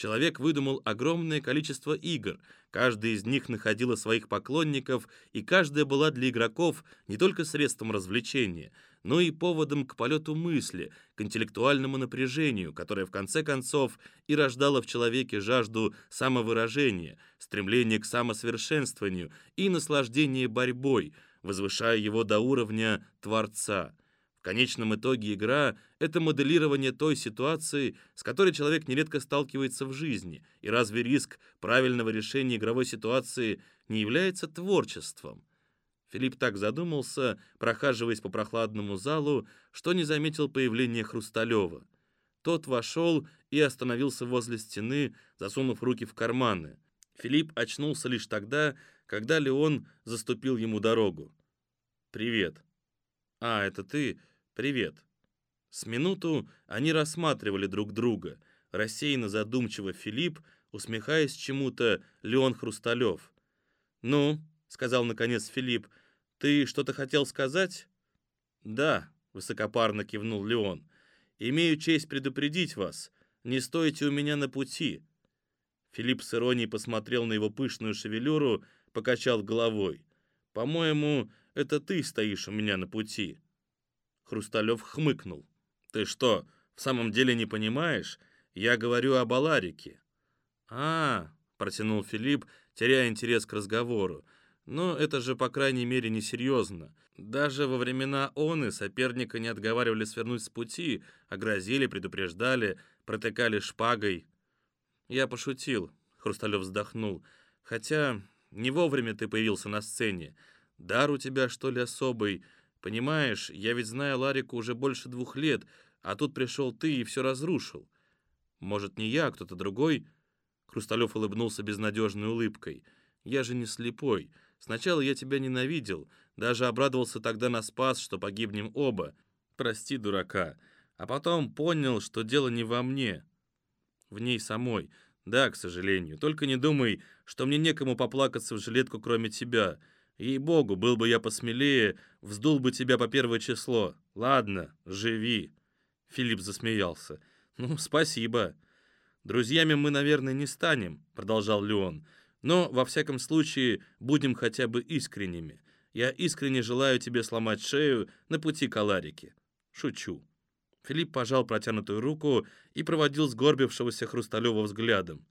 S1: Человек выдумал огромное количество игр, каждая из них находила своих поклонников, и каждая была для игроков не только средством развлечения, но и поводом к полету мысли, к интеллектуальному напряжению, которое в конце концов и рождало в человеке жажду самовыражения, стремление к самосовершенствованию и наслаждение борьбой, возвышая его до уровня Творца. В конечном итоге игра — это моделирование той ситуации, с которой человек нередко сталкивается в жизни. И разве риск правильного решения игровой ситуации не является творчеством? Филипп так задумался, прохаживаясь по прохладному залу, что не заметил появления Хрусталева. Тот вошел и остановился возле стены, засунув руки в карманы. Филипп очнулся лишь тогда, когда Леон заступил ему дорогу. «Привет». «А, это ты?» «Привет». С минуту они рассматривали друг друга. Рассеянно задумчиво Филипп, усмехаясь чему-то, Леон Хрусталев. «Ну», — сказал наконец Филипп, — «ты что-то хотел сказать?» «Да», — высокопарно кивнул Леон. «Имею честь предупредить вас. Не стойте у меня на пути». Филипп с иронией посмотрел на его пышную шевелюру, покачал головой. «По-моему, это ты стоишь у меня на пути». Хрусталев хмыкнул. «Ты что, в самом деле не понимаешь? Я говорю об Аларике». «А, — протянул Филипп, теряя интерес к разговору, — но это же, по крайней мере, несерьезно. Даже во времена оны соперника не отговаривали свернуть с пути, а грозили, предупреждали, протыкали шпагой. Я пошутил, — Хрусталев вздохнул, — хотя не вовремя ты появился на сцене. Дар у тебя, что ли, особый — Понимаешь, я ведь знаю Ларику уже больше двух лет, а тут пришел ты и все разрушил. Может, не я, а кто-то другой?» Хрусталев улыбнулся безнадежной улыбкой. «Я же не слепой. Сначала я тебя ненавидел, даже обрадовался тогда на спас, что погибнем оба. Прости, дурака. А потом понял, что дело не во мне, в ней самой. Да, к сожалению. Только не думай, что мне некому поплакаться в жилетку, кроме тебя. Ей-богу, был бы я посмелее, вздул бы тебя по первое число. Ладно, живи. Филипп засмеялся. Ну, спасибо. Друзьями мы, наверное, не станем, продолжал Леон. Но, во всяком случае, будем хотя бы искренними. Я искренне желаю тебе сломать шею на пути к Аларике. Шучу. Филипп пожал протянутую руку и проводил сгорбившегося Хрусталева взглядом.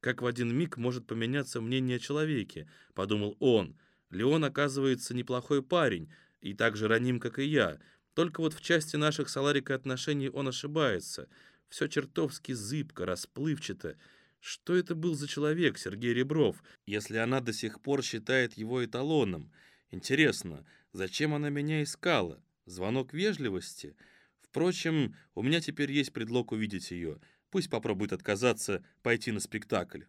S1: «Как в один миг может поменяться мнение о человеке?» — подумал он. «Леон, оказывается, неплохой парень, и так же раним, как и я. Только вот в части наших с Аларикой отношений он ошибается. Все чертовски зыбко, расплывчато. Что это был за человек, Сергей Ребров, если она до сих пор считает его эталоном? Интересно, зачем она меня искала? Звонок вежливости?» Впрочем, у меня теперь есть предлог увидеть ее. Пусть попробует отказаться пойти на спектакль.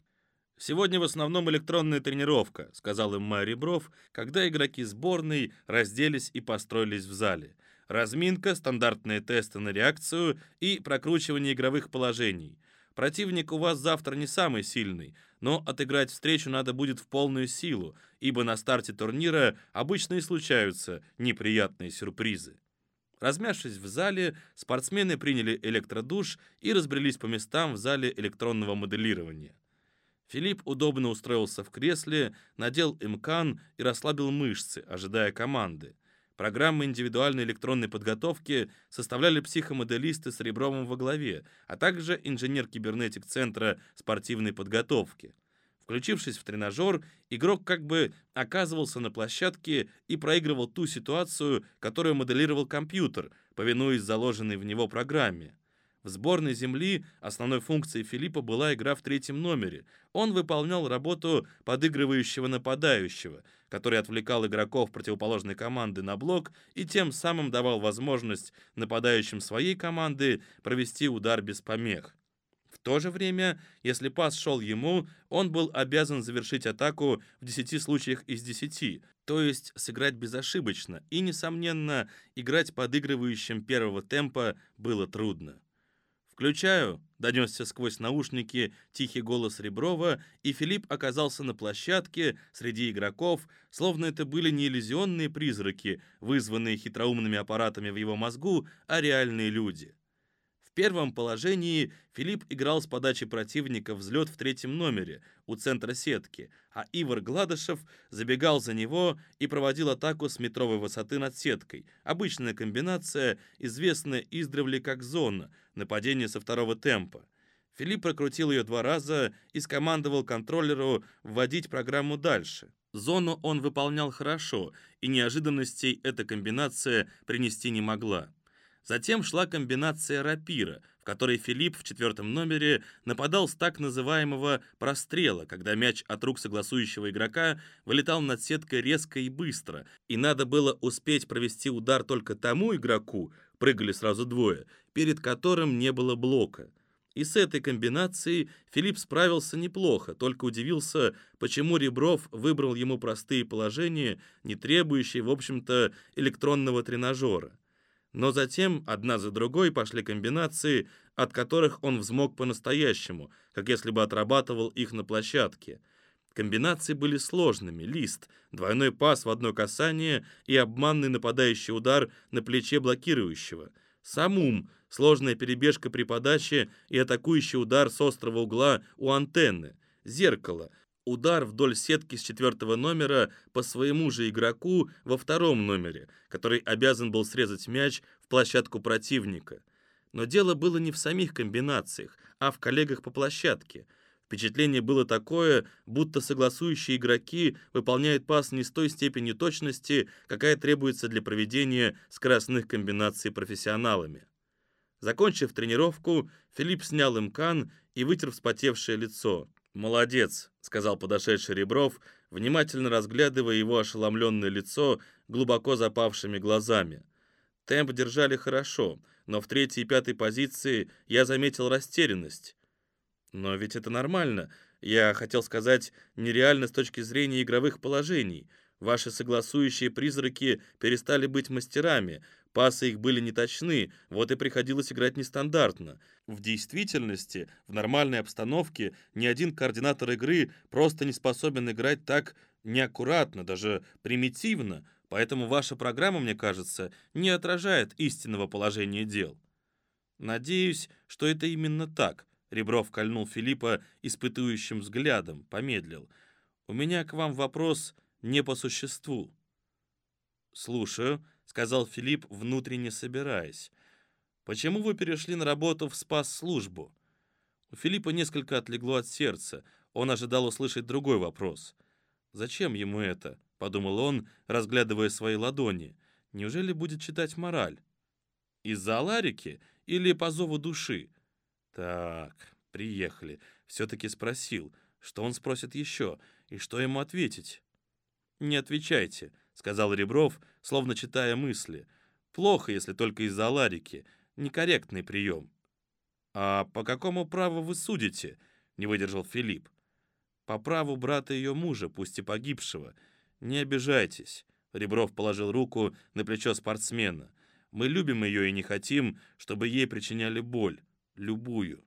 S1: «Сегодня в основном электронная тренировка», — сказал им Майя Бров, когда игроки сборной разделись и построились в зале. Разминка, стандартные тесты на реакцию и прокручивание игровых положений. Противник у вас завтра не самый сильный, но отыграть встречу надо будет в полную силу, ибо на старте турнира обычно и случаются неприятные сюрпризы. Размявшись в зале, спортсмены приняли электродуш и разбрелись по местам в зале электронного моделирования. Филипп удобно устроился в кресле, надел имкан и расслабил мышцы, ожидая команды. Программы индивидуальной электронной подготовки составляли психомоделисты с Ребровым во главе, а также инженер-кибернетик Центра спортивной подготовки. Включившись в тренажер, игрок как бы оказывался на площадке и проигрывал ту ситуацию, которую моделировал компьютер, повинуясь заложенной в него программе. В сборной Земли основной функцией Филиппа была игра в третьем номере. Он выполнял работу подыгрывающего нападающего, который отвлекал игроков противоположной команды на блок и тем самым давал возможность нападающим своей команды провести удар без помех. В то же время, если пас шел ему, он был обязан завершить атаку в 10 случаях из 10, то есть сыграть безошибочно, и, несомненно, играть подыгрывающим первого темпа было трудно. «Включаю», — донесся сквозь наушники тихий голос Реброва, и Филипп оказался на площадке среди игроков, словно это были не иллюзионные призраки, вызванные хитроумными аппаратами в его мозгу, а реальные люди первом положении Филипп играл с подачи противника взлет в третьем номере у центра сетки, а Ивар Гладышев забегал за него и проводил атаку с метровой высоты над сеткой. Обычная комбинация, известная издревле как зона, нападение со второго темпа. Филипп прокрутил ее два раза и скомандовал контроллеру вводить программу дальше. Зону он выполнял хорошо, и неожиданностей эта комбинация принести не могла. Затем шла комбинация рапира, в которой Филипп в четвертом номере нападал с так называемого прострела, когда мяч от рук согласующего игрока вылетал над сеткой резко и быстро, и надо было успеть провести удар только тому игроку, прыгали сразу двое, перед которым не было блока. И с этой комбинацией Филипп справился неплохо, только удивился, почему Ребров выбрал ему простые положения, не требующие, в общем-то, электронного тренажера. Но затем одна за другой пошли комбинации, от которых он взмок по-настоящему, как если бы отрабатывал их на площадке. Комбинации были сложными. Лист, двойной пас в одно касание и обманный нападающий удар на плече блокирующего. Самум, сложная перебежка при подаче и атакующий удар с острого угла у антенны. Зеркало — удар вдоль сетки с четвертого номера по своему же игроку во втором номере, который обязан был срезать мяч в площадку противника. Но дело было не в самих комбинациях, а в коллегах по площадке. Впечатление было такое, будто согласующие игроки выполняют пас не с той степенью точности, какая требуется для проведения скоростных комбинаций профессионалами. Закончив тренировку, Филипп снял имкан и вытер вспотевшее лицо. «Молодец», — сказал подошедший Ребров, внимательно разглядывая его ошеломленное лицо глубоко запавшими глазами. Темп держали хорошо, но в третьей и пятой позиции я заметил растерянность. Но ведь это нормально. Я хотел сказать, нереально с точки зрения игровых положений. Ваши согласующие призраки перестали быть мастерами, пасы их были неточны, вот и приходилось играть нестандартно. В действительности, в нормальной обстановке, ни один координатор игры просто не способен играть так неаккуратно, даже примитивно, поэтому ваша программа, мне кажется, не отражает истинного положения дел. Надеюсь, что это именно так. Ребров кольнул Филиппа испытующим взглядом, помедлил. У меня к вам вопрос не по существу. «Слушаю», — сказал Филипп, внутренне собираясь. «Почему вы перешли на работу в спас-службу?» У Филиппа несколько отлегло от сердца. Он ожидал услышать другой вопрос. «Зачем ему это?» — подумал он, разглядывая свои ладони. «Неужели будет читать мораль?» «Из-за Аларики или по зову души?» «Так, приехали». Все-таки спросил, что он спросит еще, и что ему ответить. «Не отвечайте», — сказал Ребров, словно читая мысли. «Плохо, если только из-за Аларики. Некорректный прием». «А по какому праву вы судите?» — не выдержал Филипп. «По праву брата ее мужа, пусть и погибшего. Не обижайтесь». Ребров положил руку на плечо спортсмена. «Мы любим ее и не хотим, чтобы ей причиняли боль. Любую».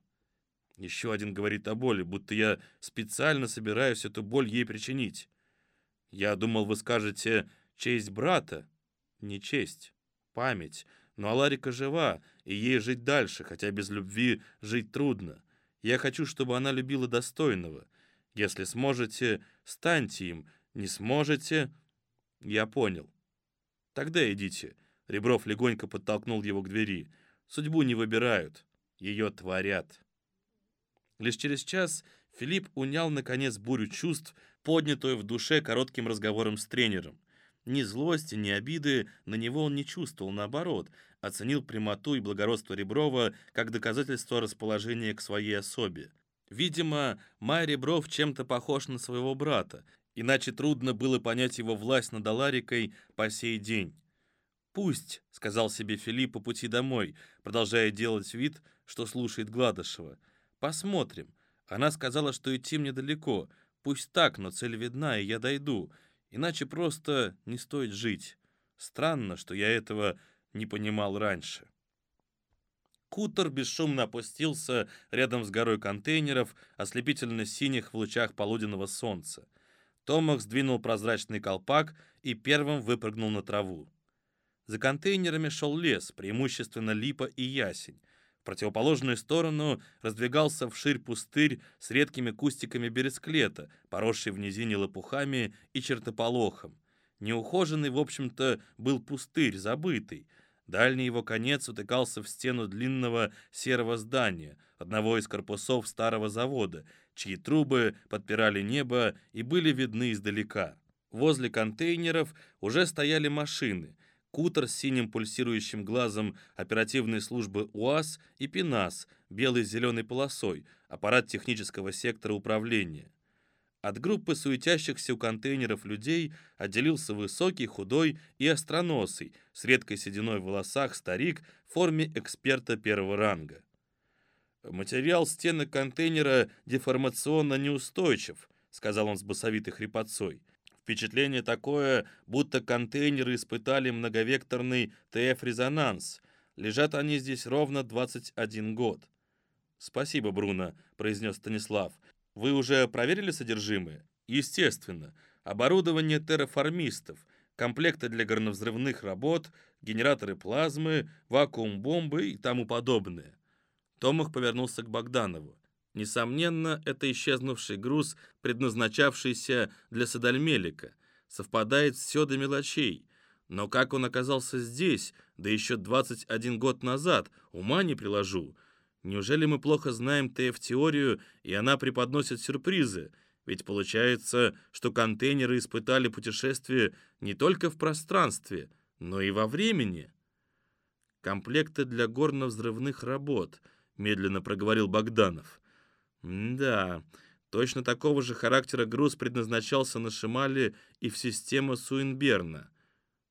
S1: Еще один говорит о боли, будто я специально собираюсь эту боль ей причинить. Я думал, вы скажете «честь брата». Не честь, память. Но Аларика жива, и ей жить дальше, хотя без любви жить трудно. Я хочу, чтобы она любила достойного. Если сможете, станьте им. Не сможете... Я понял. Тогда идите. Ребров легонько подтолкнул его к двери. Судьбу не выбирают, ее творят. Лишь через час Филипп унял, наконец, бурю чувств, поднятую в душе коротким разговором с тренером. Ни злости, ни обиды на него он не чувствовал, наоборот, оценил прямоту и благородство Реброва как доказательство расположения к своей особе. Видимо, Май Ребров чем-то похож на своего брата, иначе трудно было понять его власть над Аларикой по сей день. «Пусть», — сказал себе Филипп по пути домой, продолжая делать вид, что слушает Гладышева. «Посмотрим. Она сказала, что идти мне далеко. Пусть так, но цель видна, и я дойду. Иначе просто не стоит жить. Странно, что я этого не понимал раньше». Кутер бесшумно опустился рядом с горой контейнеров, ослепительно-синих в лучах полуденного солнца. Томах сдвинул прозрачный колпак и первым выпрыгнул на траву. За контейнерами шел лес, преимущественно липа и ясень. Противоположную сторону раздвигался вширь пустырь с редкими кустиками бересклета, поросший в низине лопухами и чертополохом. Неухоженный, в общем-то, был пустырь, забытый. Дальний его конец утыкался в стену длинного серого здания, одного из корпусов старого завода, чьи трубы подпирали небо и были видны издалека. Возле контейнеров уже стояли машины — Кутер с синим пульсирующим глазом оперативной службы УАЗ и ПИНАС белой зеленой полосой, аппарат технического сектора управления. От группы суетящихся у контейнеров людей отделился высокий, худой и остроносый, с редкой сединой в волосах старик в форме эксперта первого ранга. «Материал стены контейнера деформационно неустойчив», сказал он с басовитой хрипотцой. Впечатление такое, будто контейнеры испытали многовекторный ТФ-резонанс. Лежат они здесь ровно 21 год. «Спасибо, Бруно», — произнес Станислав. «Вы уже проверили содержимое?» «Естественно. Оборудование терраформистов, комплекты для горновзрывных работ, генераторы плазмы, вакуум-бомбы и тому подобное». Томах повернулся к Богданову. Несомненно, это исчезнувший груз, предназначавшийся для Садальмелика. Совпадает все до мелочей. Но как он оказался здесь, да еще 21 год назад, ума не приложу. Неужели мы плохо знаем ТФ-теорию, и она преподносит сюрпризы? Ведь получается, что контейнеры испытали путешествие не только в пространстве, но и во времени. Комплекты для горно-взрывных работ, медленно проговорил Богданов. Да, точно такого же характера груз предназначался на Шимале и в систему Суинберна.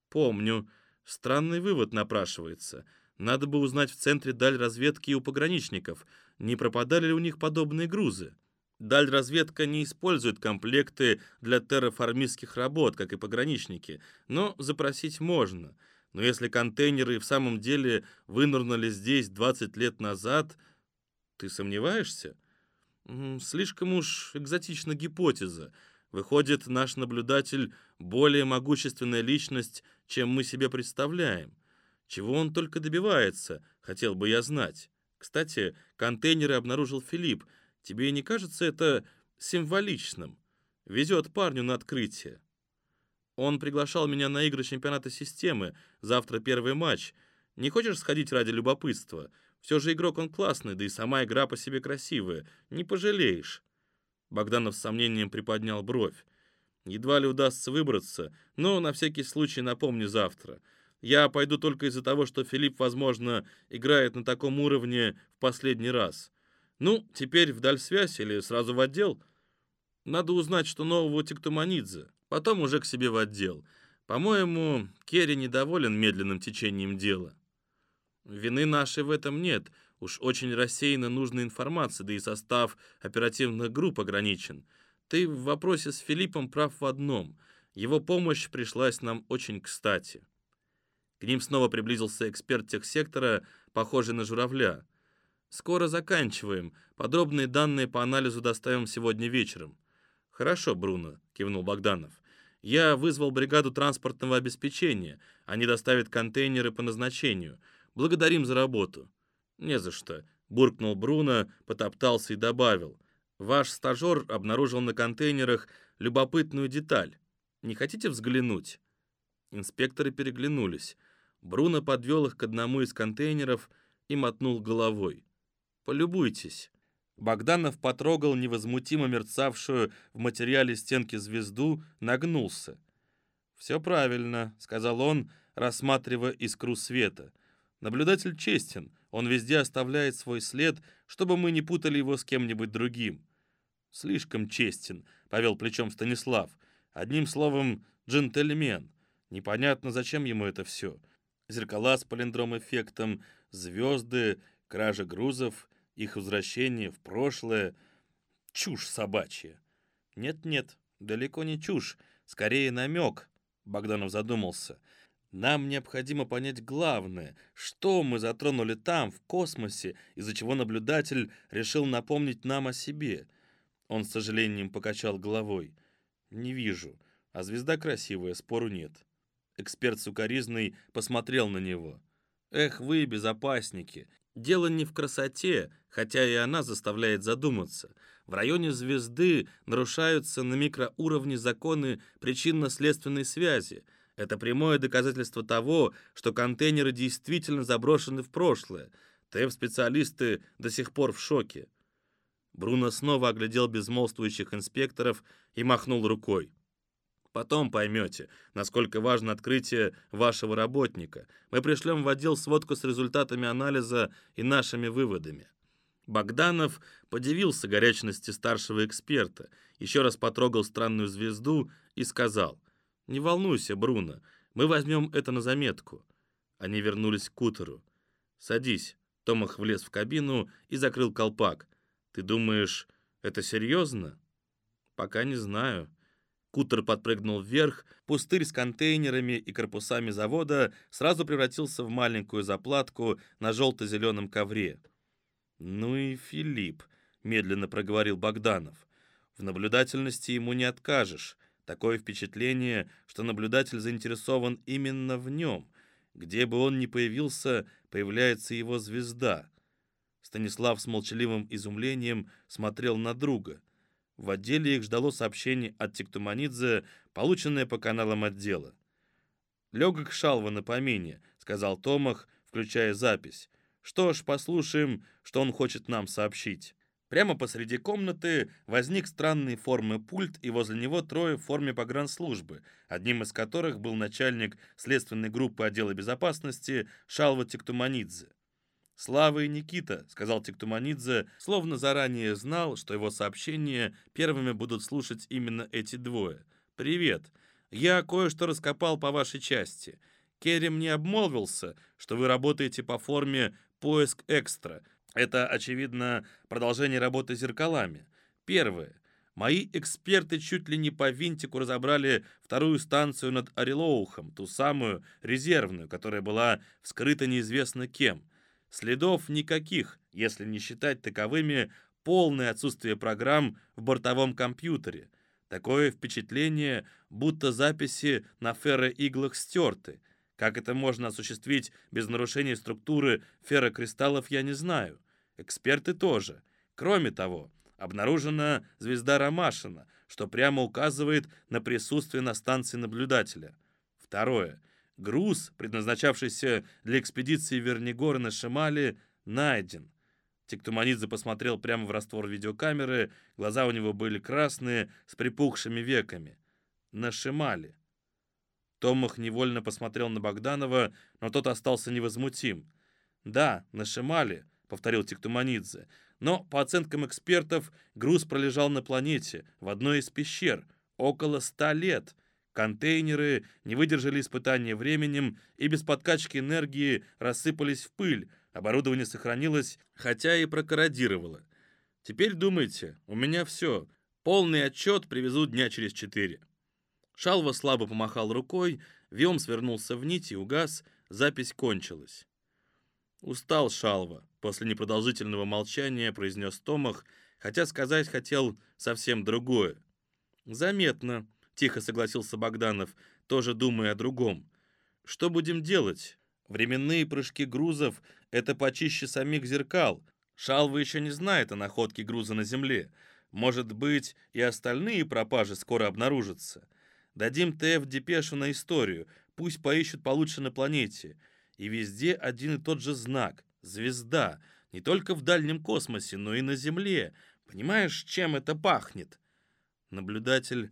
S1: Помню. Странный вывод напрашивается. Надо бы узнать в центре даль разведки и у пограничников, не пропадали ли у них подобные грузы. Дальразведка не использует комплекты для терраформистских работ, как и пограничники, но запросить можно. Но если контейнеры в самом деле вынырнули здесь 20 лет назад, ты сомневаешься? Слишком уж экзотична гипотеза. Выходит, наш наблюдатель более могущественная личность, чем мы себе представляем. Чего он только добивается, хотел бы я знать. Кстати, контейнеры обнаружил Филипп. Тебе не кажется это символичным? Везет парню на открытие. Он приглашал меня на игры чемпионата системы. Завтра первый матч. Не хочешь сходить ради любопытства? Все же игрок он классный, да и сама игра по себе красивая. Не пожалеешь. Богданов с сомнением приподнял бровь. Едва ли удастся выбраться, но на всякий случай напомни завтра. Я пойду только из-за того, что Филипп, возможно, играет на таком уровне в последний раз. Ну, теперь вдаль связь или сразу в отдел? Надо узнать, что нового Тиктуманидзе. Потом уже к себе в отдел. По-моему, Керри недоволен медленным течением дела. Вины нашей в этом нет. Уж очень рассеяна нужная информация, да и состав оперативных групп ограничен. Ты в вопросе с Филиппом прав в одном. Его помощь пришлась нам очень кстати. К ним снова приблизился эксперт техсектора, похожий на журавля. «Скоро заканчиваем. Подробные данные по анализу доставим сегодня вечером». «Хорошо, Бруно», — кивнул Богданов. «Я вызвал бригаду транспортного обеспечения. Они доставят контейнеры по назначению. Благодарим за работу». «Не за что», — буркнул Бруно, потоптался и добавил. «Ваш стажер обнаружил на контейнерах любопытную деталь. Не хотите взглянуть?» Инспекторы переглянулись. Бруно подвел их к одному из контейнеров и мотнул головой. «Полюбуйтесь». Богданов потрогал невозмутимо мерцавшую в материале стенки звезду, нагнулся. «Все правильно», — сказал он, рассматривая искру света. «Наблюдатель честен, он везде оставляет свой след, чтобы мы не путали его с кем-нибудь другим». «Слишком честен», — повел плечом Станислав. «Одним словом, джентльмен. Непонятно, зачем ему это все зеркала с палиндром-эффектом, звезды, кража грузов, их возвращение в прошлое. Чушь собачья. Нет-нет, далеко не чушь, скорее намек, Богданов задумался. Нам необходимо понять главное, что мы затронули там, в космосе, из-за чего наблюдатель решил напомнить нам о себе. Он с сожалением покачал головой. Не вижу, а звезда красивая, спору нет. Эксперт сукоризный посмотрел на него. «Эх вы, безопасники! Дело не в красоте, хотя и она заставляет задуматься. В районе звезды нарушаются на микроуровне законы причинно-следственной связи. Это прямое доказательство того, что контейнеры действительно заброшены в прошлое. ТЭФ-специалисты до сих пор в шоке». Бруно снова оглядел безмолвствующих инспекторов и махнул рукой. Потом поймете, насколько важно открытие вашего работника. Мы пришлем в отдел сводку с результатами анализа и нашими выводами». Богданов подивился горячности старшего эксперта, еще раз потрогал странную звезду и сказал, «Не волнуйся, Бруно, мы возьмем это на заметку». Они вернулись к кутеру. «Садись». Томах влез в кабину и закрыл колпак. «Ты думаешь, это серьезно?» «Пока не знаю», Кутер подпрыгнул вверх, пустырь с контейнерами и корпусами завода сразу превратился в маленькую заплатку на желто-зеленом ковре. «Ну и Филипп», — медленно проговорил Богданов. «В наблюдательности ему не откажешь. Такое впечатление, что наблюдатель заинтересован именно в нем. Где бы он ни появился, появляется его звезда». Станислав с молчаливым изумлением смотрел на друга — в отделе их ждало сообщение от Тиктуманидзе, полученное по каналам отдела. «Легок Шалва на помине», — сказал Томах, включая запись. «Что ж, послушаем, что он хочет нам сообщить». Прямо посреди комнаты возник странной формы пульт, и возле него трое в форме погранслужбы, одним из которых был начальник следственной группы отдела безопасности Шалва Тиктуманидзе. «Слава и Никита», — сказал Тиктуманидзе, словно заранее знал, что его сообщения первыми будут слушать именно эти двое. «Привет. Я кое-что раскопал по вашей части. Керем не обмолвился, что вы работаете по форме «Поиск экстра». Это, очевидно, продолжение работы с зеркалами. Первое. Мои эксперты чуть ли не по винтику разобрали вторую станцию над Орелоухом, ту самую резервную, которая была вскрыта неизвестно кем. Следов никаких, если не считать таковыми полное отсутствие программ в бортовом компьютере. Такое впечатление, будто записи на ферроиглах стерты. Как это можно осуществить без нарушения структуры феррокристаллов, я не знаю. Эксперты тоже. Кроме того, обнаружена звезда Ромашина, что прямо указывает на присутствие на станции наблюдателя. Второе. Груз, предназначавшийся для экспедиции Вернигора на Шимале, найден. Тиктуманидзе посмотрел прямо в раствор видеокамеры, глаза у него были красные, с припухшими веками. На Шимале. Томах невольно посмотрел на Богданова, но тот остался невозмутим. «Да, на Шимале», — повторил Тиктуманидзе, но, по оценкам экспертов, груз пролежал на планете, в одной из пещер, около ста лет. Контейнеры не выдержали испытания временем и без подкачки энергии рассыпались в пыль. Оборудование сохранилось, хотя и прокорродировало. Теперь думайте, у меня все. Полный отчет привезу дня через четыре. Шалва слабо помахал рукой, Виом свернулся в нить и угас, запись кончилась. «Устал Шалва», — после непродолжительного молчания произнес Томах, хотя сказать хотел совсем другое. «Заметно», — тихо согласился Богданов, тоже думая о другом. «Что будем делать? Временные прыжки грузов — это почище самих зеркал. Шалва еще не знает о находке груза на Земле. Может быть, и остальные пропажи скоро обнаружатся. Дадим ТФ депешу на историю, пусть поищут получше на планете. И везде один и тот же знак — звезда. Не только в дальнем космосе, но и на Земле. Понимаешь, чем это пахнет? Наблюдатель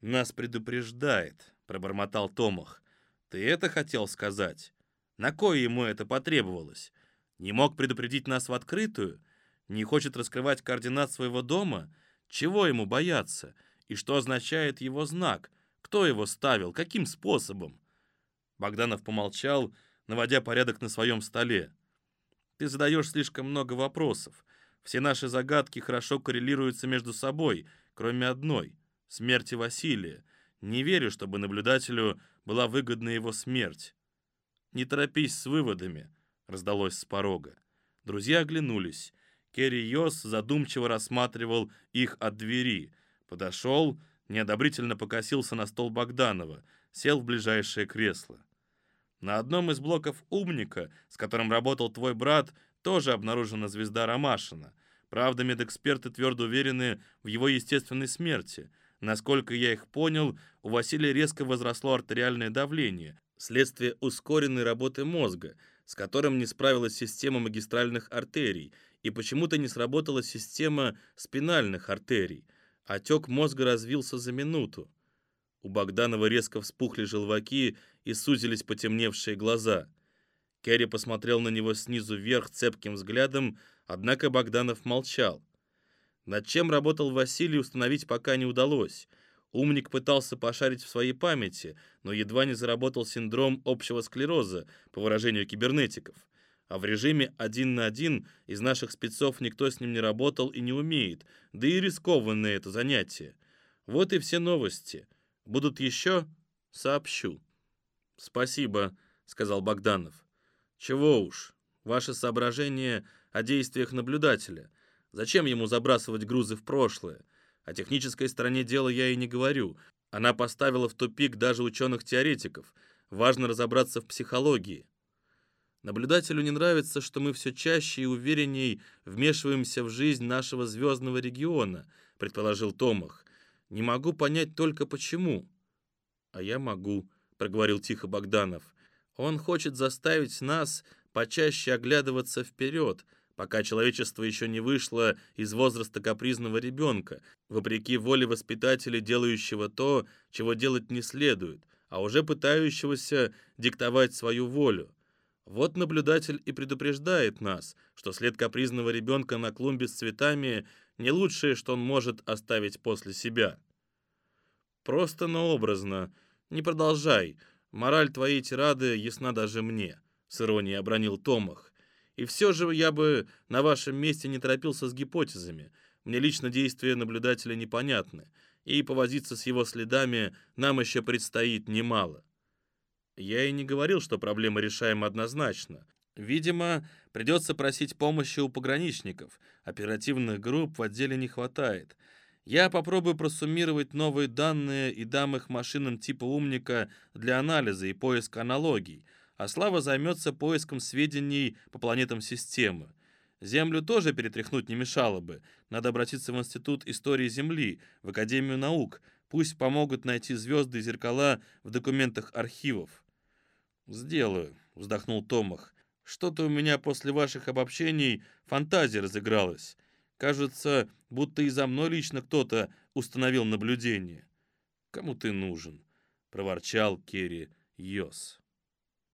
S1: нас предупреждает, пробормотал Томах. Ты это хотел сказать? На кое ему это потребовалось? Не мог предупредить нас в открытую? Не хочет раскрывать координат своего дома? Чего ему бояться? И что означает его знак? Кто его ставил? Каким способом? Богданов помолчал наводя порядок на своем столе. «Ты задаешь слишком много вопросов. Все наши загадки хорошо коррелируются между собой, кроме одной — смерти Василия. Не верю, чтобы наблюдателю была выгодна его смерть». «Не торопись с выводами», — раздалось с порога. Друзья оглянулись. Керри Йос задумчиво рассматривал их от двери. Подошел, неодобрительно покосился на стол Богданова, сел в ближайшее кресло. На одном из блоков «Умника», с которым работал твой брат, тоже обнаружена звезда Ромашина. Правда, медэксперты твердо уверены в его естественной смерти. Насколько я их понял, у Василия резко возросло артериальное давление, следствие ускоренной работы мозга, с которым не справилась система магистральных артерий, и почему-то не сработала система спинальных артерий. Отек мозга развился за минуту. У Богданова резко вспухли желваки и сузились потемневшие глаза. Керри посмотрел на него снизу вверх цепким взглядом, однако Богданов молчал. Над чем работал Василий, установить пока не удалось. Умник пытался пошарить в своей памяти, но едва не заработал синдром общего склероза, по выражению кибернетиков. А в режиме один на один из наших спецов никто с ним не работал и не умеет, да и рискованное это занятие. Вот и все новости. Будут еще? Сообщу. Спасибо, сказал Богданов. Чего уж, ваши соображения о действиях наблюдателя. Зачем ему забрасывать грузы в прошлое? О технической стороне дела я и не говорю. Она поставила в тупик даже ученых-теоретиков. Важно разобраться в психологии. Наблюдателю не нравится, что мы все чаще и уверенней вмешиваемся в жизнь нашего звездного региона, предположил Томах. Не могу понять только почему. А я могу, проговорил тихо Богданов. Он хочет заставить нас почаще оглядываться вперед, пока человечество еще не вышло из возраста капризного ребенка, вопреки воле воспитателя, делающего то, чего делать не следует, а уже пытающегося диктовать свою волю. Вот наблюдатель и предупреждает нас, что след капризного ребенка на клумбе с цветами не лучшее, что он может оставить после себя. Просто, но образно. Не продолжай. Мораль твоей тирады ясна даже мне, с иронией обронил Томах. И все же я бы на вашем месте не торопился с гипотезами. Мне лично действия наблюдателя непонятны, и повозиться с его следами нам еще предстоит немало. Я и не говорил, что проблема решаема однозначно. Видимо, придется просить помощи у пограничников. Оперативных групп в отделе не хватает. Я попробую просуммировать новые данные и дам их машинам типа умника для анализа и поиска аналогий, а Слава займется поиском сведений по планетам системы. Землю тоже перетряхнуть не мешало бы. Надо обратиться в Институт истории Земли, в Академию наук. Пусть помогут найти звезды и зеркала в документах архивов. «Сделаю», — вздохнул Томах. «Что-то у меня после ваших обобщений фантазия разыгралась. Кажется, будто и за мной лично кто-то установил наблюдение». «Кому ты нужен?» — проворчал Керри Йос.